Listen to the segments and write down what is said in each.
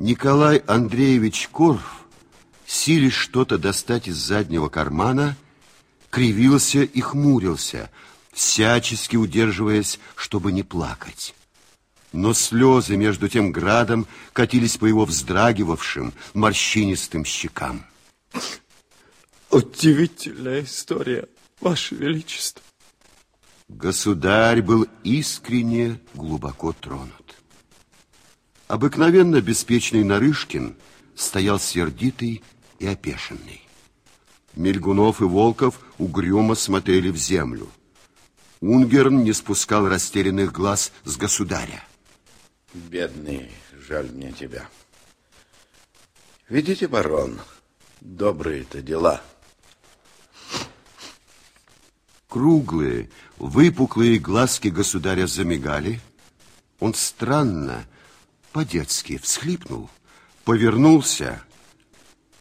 Николай Андреевич Корф, силясь что-то достать из заднего кармана, кривился и хмурился, всячески удерживаясь, чтобы не плакать. Но слезы между тем градом катились по его вздрагивавшим, морщинистым щекам. Удивительная история, Ваше Величество. Государь был искренне глубоко тронут. Обыкновенно беспечный Нарышкин стоял сердитый и опешенный. Мельгунов и Волков угрюмо смотрели в землю. Унгерн не спускал растерянных глаз с государя. Бедный, жаль мне тебя. Видите, барон, добрые-то дела. Круглые, выпуклые глазки государя замигали. Он странно, по-детски всхлипнул, повернулся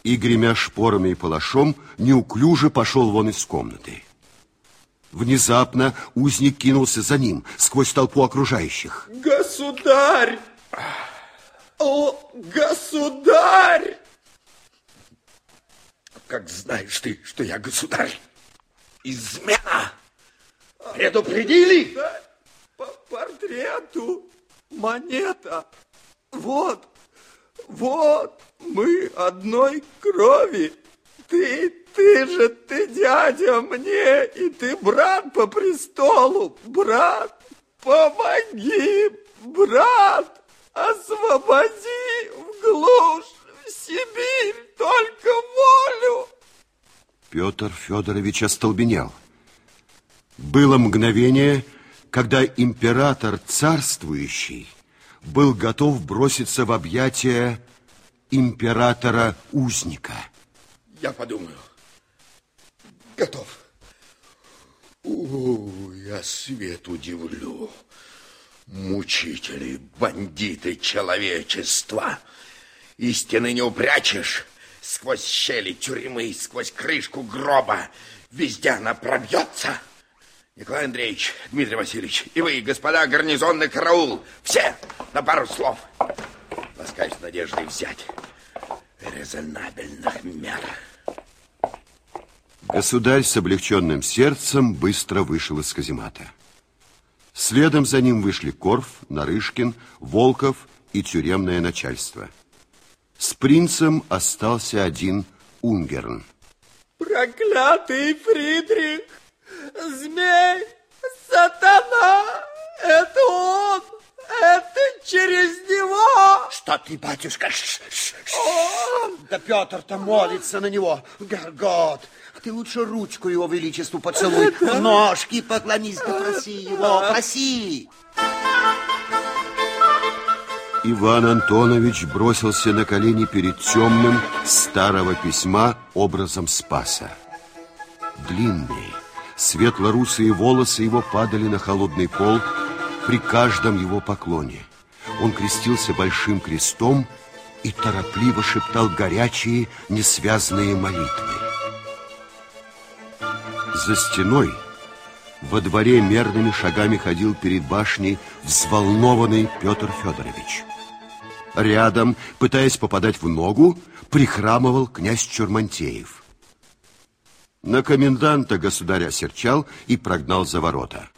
и, гремя шпорами и палашом, неуклюже пошел вон из комнаты. Внезапно узник кинулся за ним, сквозь толпу окружающих. Государь! О, государь! Как знаешь ты, что я государь? Измена! Предупредили? По портрету монета. Вот, вот, мы одной крови. Ты, ты же, ты дядя мне, и ты брат по престолу. Брат, помоги, брат, освободи в глушь, в Сибирь, только волю. Петр Федорович остолбенел. Было мгновение, когда император царствующий был готов броситься в объятия императора-узника. Я подумаю. Готов. О, я свет удивлю. Мучители, бандиты человечества. Истины не упрячешь. Сквозь щели тюрьмы, сквозь крышку гроба. Везде она пробьется. Николай Андреевич, Дмитрий Васильевич, и вы, господа гарнизонный караул, все на пару слов. Ласкаюсь надеждой взять резонабельных мер. Государь с облегченным сердцем быстро вышел из каземата. Следом за ним вышли Корф, Нарышкин, Волков и тюремное начальство. С принцем остался один Унгерн. Проклятый Фридрих! Змей! Сатана! Это он! Это через него! Что ты, батюшка? Ш -ш -ш да Петр-то молится на него. Горгот, ты лучше ручку его величеству поцелуй. Это... Ножки поклонись, да проси его, проси. Иван Антонович бросился на колени перед темным старого письма образом Спаса. Длинные, светло-русые волосы его падали на холодный пол при каждом его поклоне. Он крестился большим крестом и торопливо шептал горячие, несвязные молитвы. За стеной во дворе мерными шагами ходил перед башней взволнованный Петр Федорович. Рядом, пытаясь попадать в ногу, прихрамывал князь Чурмантеев. На коменданта государя серчал и прогнал за ворота.